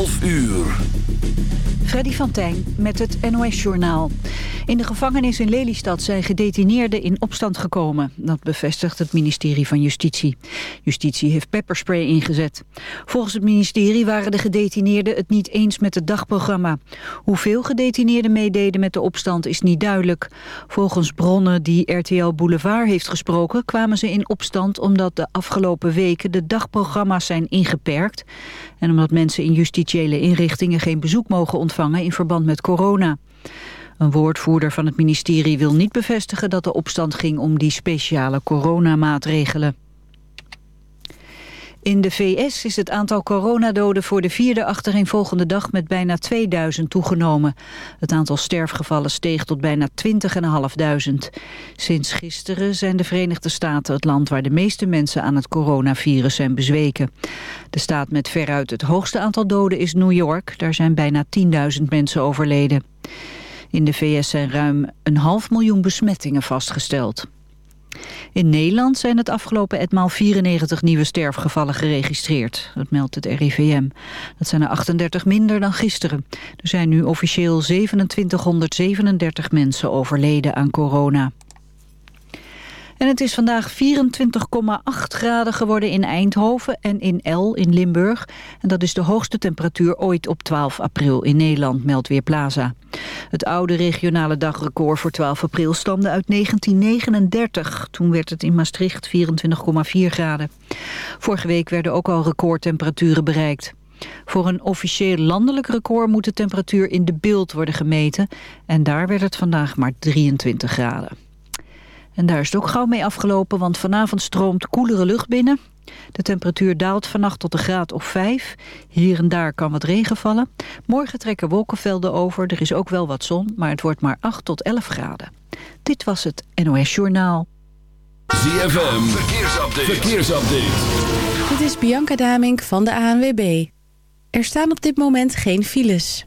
12 uur. Freddy van met het NOS-journaal. In de gevangenis in Lelystad zijn gedetineerden in opstand gekomen. Dat bevestigt het ministerie van Justitie. Justitie heeft pepperspray ingezet. Volgens het ministerie waren de gedetineerden het niet eens met het dagprogramma. Hoeveel gedetineerden meededen met de opstand is niet duidelijk. Volgens bronnen die RTL Boulevard heeft gesproken... kwamen ze in opstand omdat de afgelopen weken de dagprogramma's zijn ingeperkt... en omdat mensen in justitiële inrichtingen geen bezoek mogen ontvangen in verband met corona. Een woordvoerder van het ministerie wil niet bevestigen dat de opstand ging om die speciale coronamaatregelen. In de VS is het aantal coronadoden voor de vierde achtereenvolgende dag met bijna 2000 toegenomen. Het aantal sterfgevallen steeg tot bijna 20.500. Sinds gisteren zijn de Verenigde Staten het land waar de meeste mensen aan het coronavirus zijn bezweken. De staat met veruit het hoogste aantal doden is New York. Daar zijn bijna 10.000 mensen overleden. In de VS zijn ruim een half miljoen besmettingen vastgesteld. In Nederland zijn het afgelopen etmaal 94 nieuwe sterfgevallen geregistreerd. Dat meldt het RIVM. Dat zijn er 38 minder dan gisteren. Er zijn nu officieel 2737 mensen overleden aan corona. En het is vandaag 24,8 graden geworden in Eindhoven en in El in Limburg. En dat is de hoogste temperatuur ooit op 12 april in Nederland, meldt Weerplaza. Het oude regionale dagrecord voor 12 april stamde uit 1939. Toen werd het in Maastricht 24,4 graden. Vorige week werden ook al recordtemperaturen bereikt. Voor een officieel landelijk record moet de temperatuur in de beeld worden gemeten. En daar werd het vandaag maar 23 graden. En daar is het ook gauw mee afgelopen, want vanavond stroomt koelere lucht binnen. De temperatuur daalt vannacht tot een graad of 5. Hier en daar kan wat regen vallen. Morgen trekken wolkenvelden over. Er is ook wel wat zon, maar het wordt maar 8 tot 11 graden. Dit was het NOS Journaal. ZFM, verkeersupdate. verkeersupdate. Dit is Bianca Damink van de ANWB. Er staan op dit moment geen files.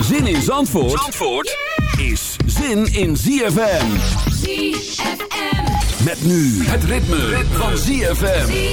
Zin in Zandvoort, Zandvoort is zin in ZFM. ZFM. Met nu het ritme, van ZFM.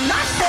and that's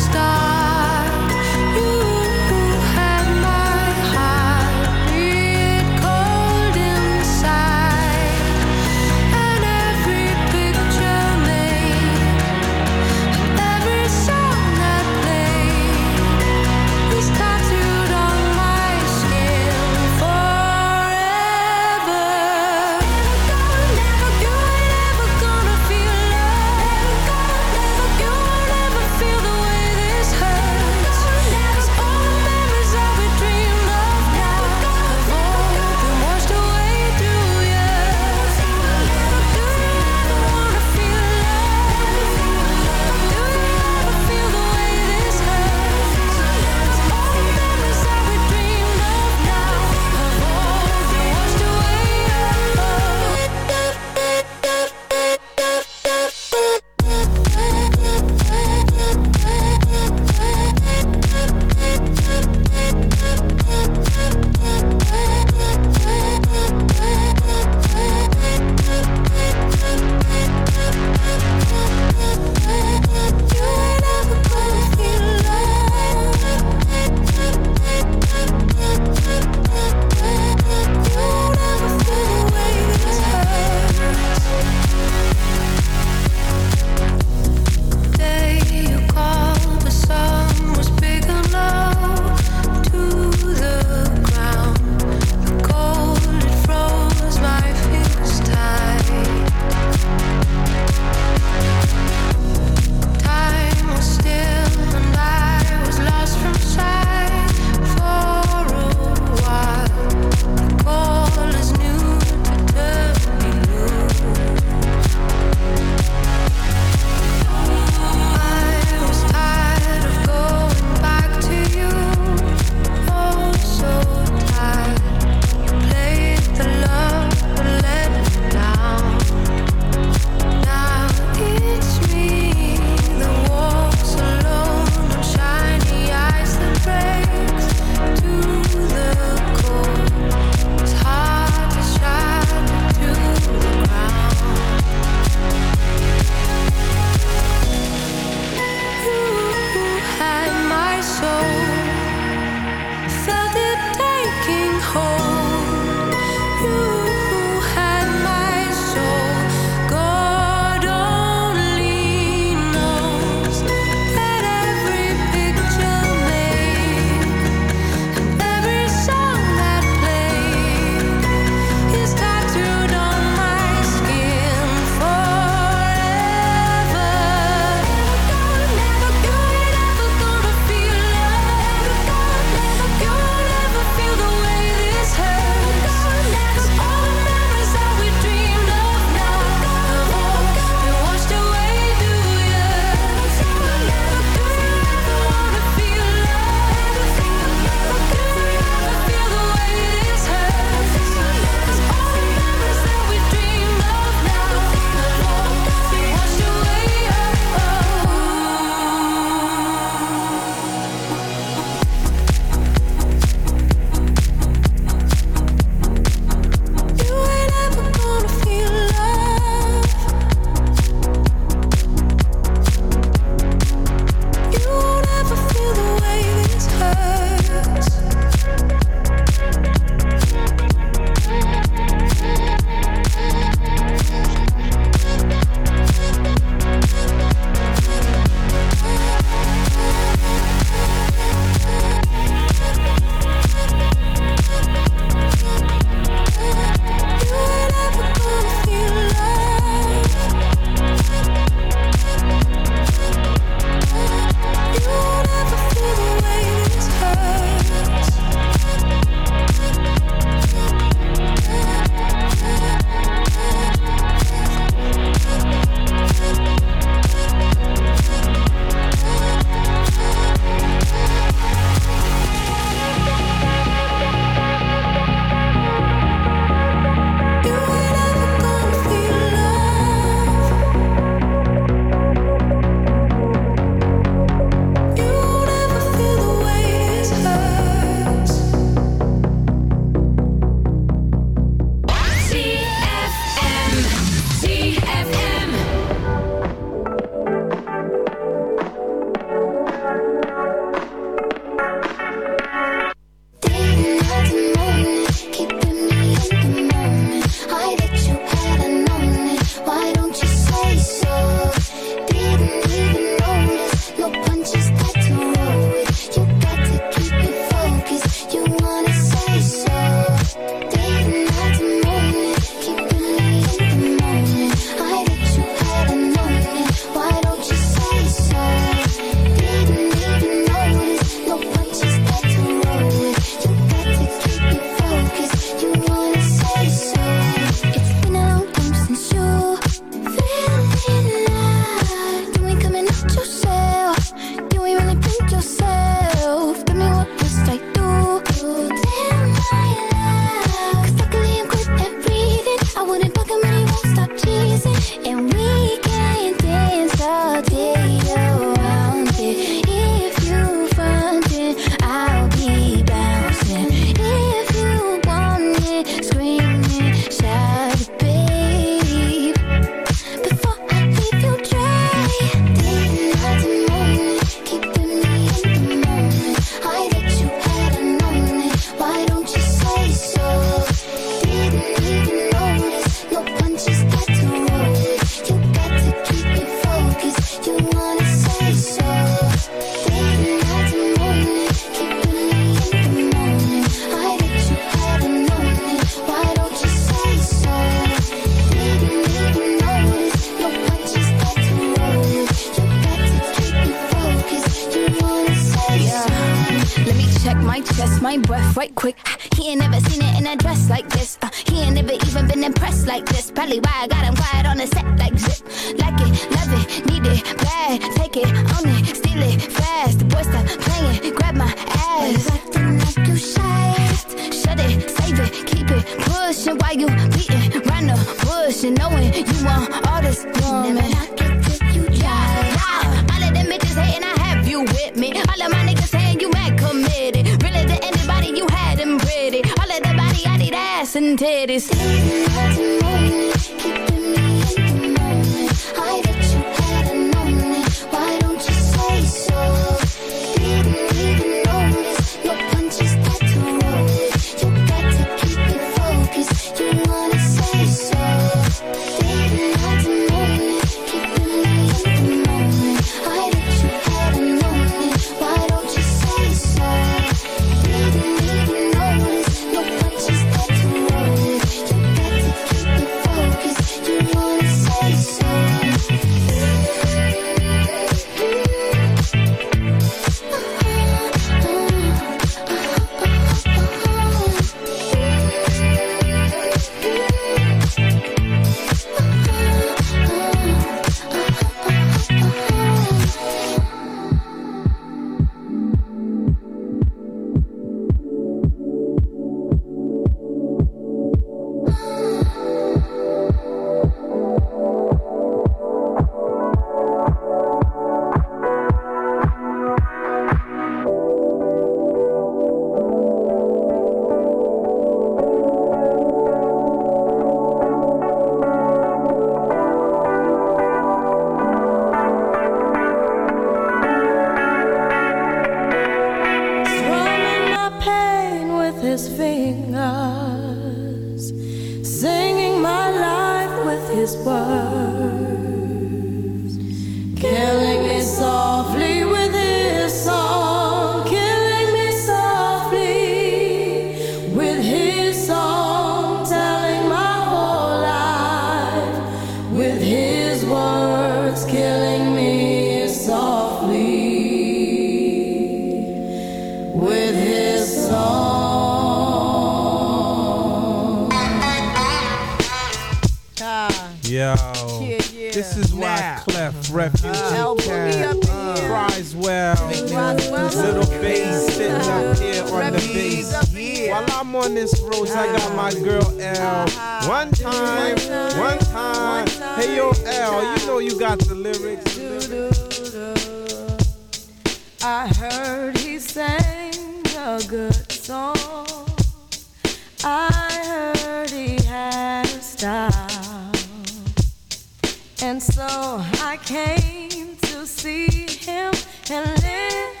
to see him and listen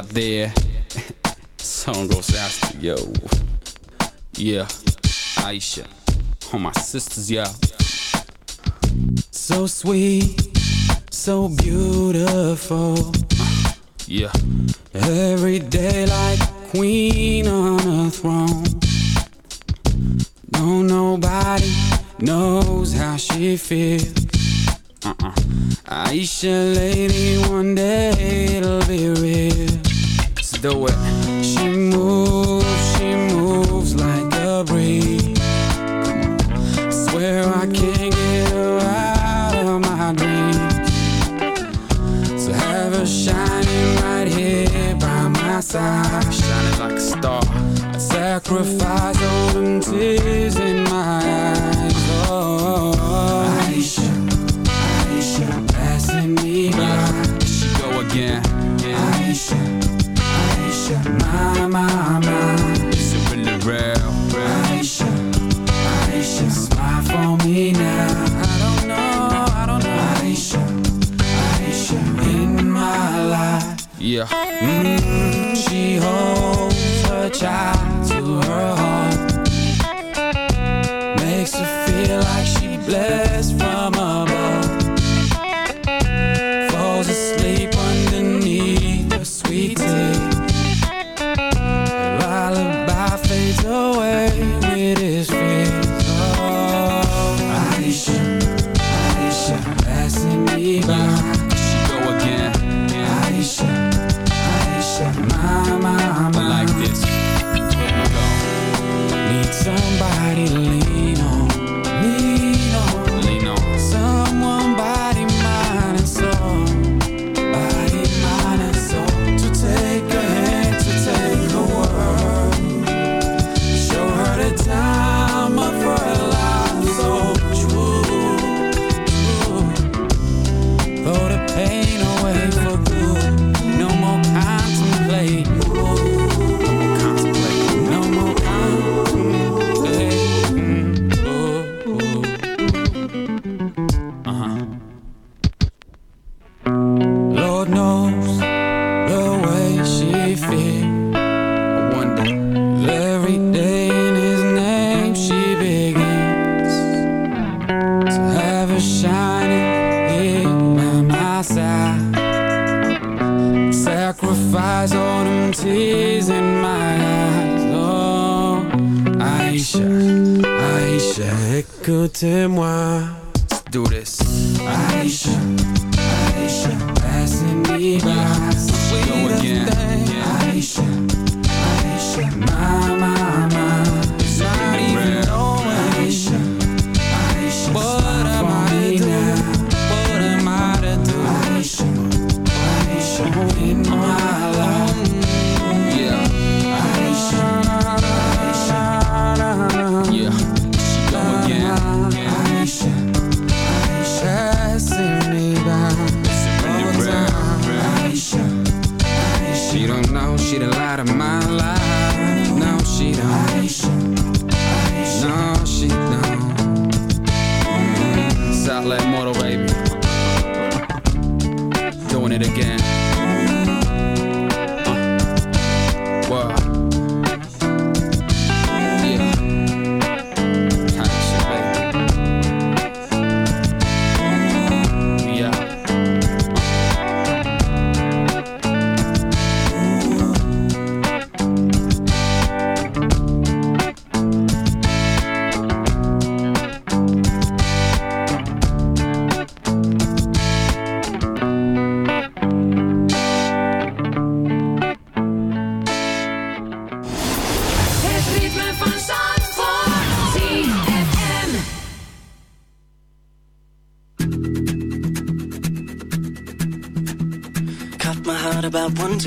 out there. Song goes out to yo. Yeah, Aisha. All my sisters, yeah. So sweet, so beautiful. Yeah. Every day like queen on a throne. Don't nobody knows how she feels. Uh-uh. Aisha, lady, one day it'll be real do it.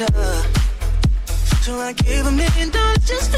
each. So I gave a million dollars just to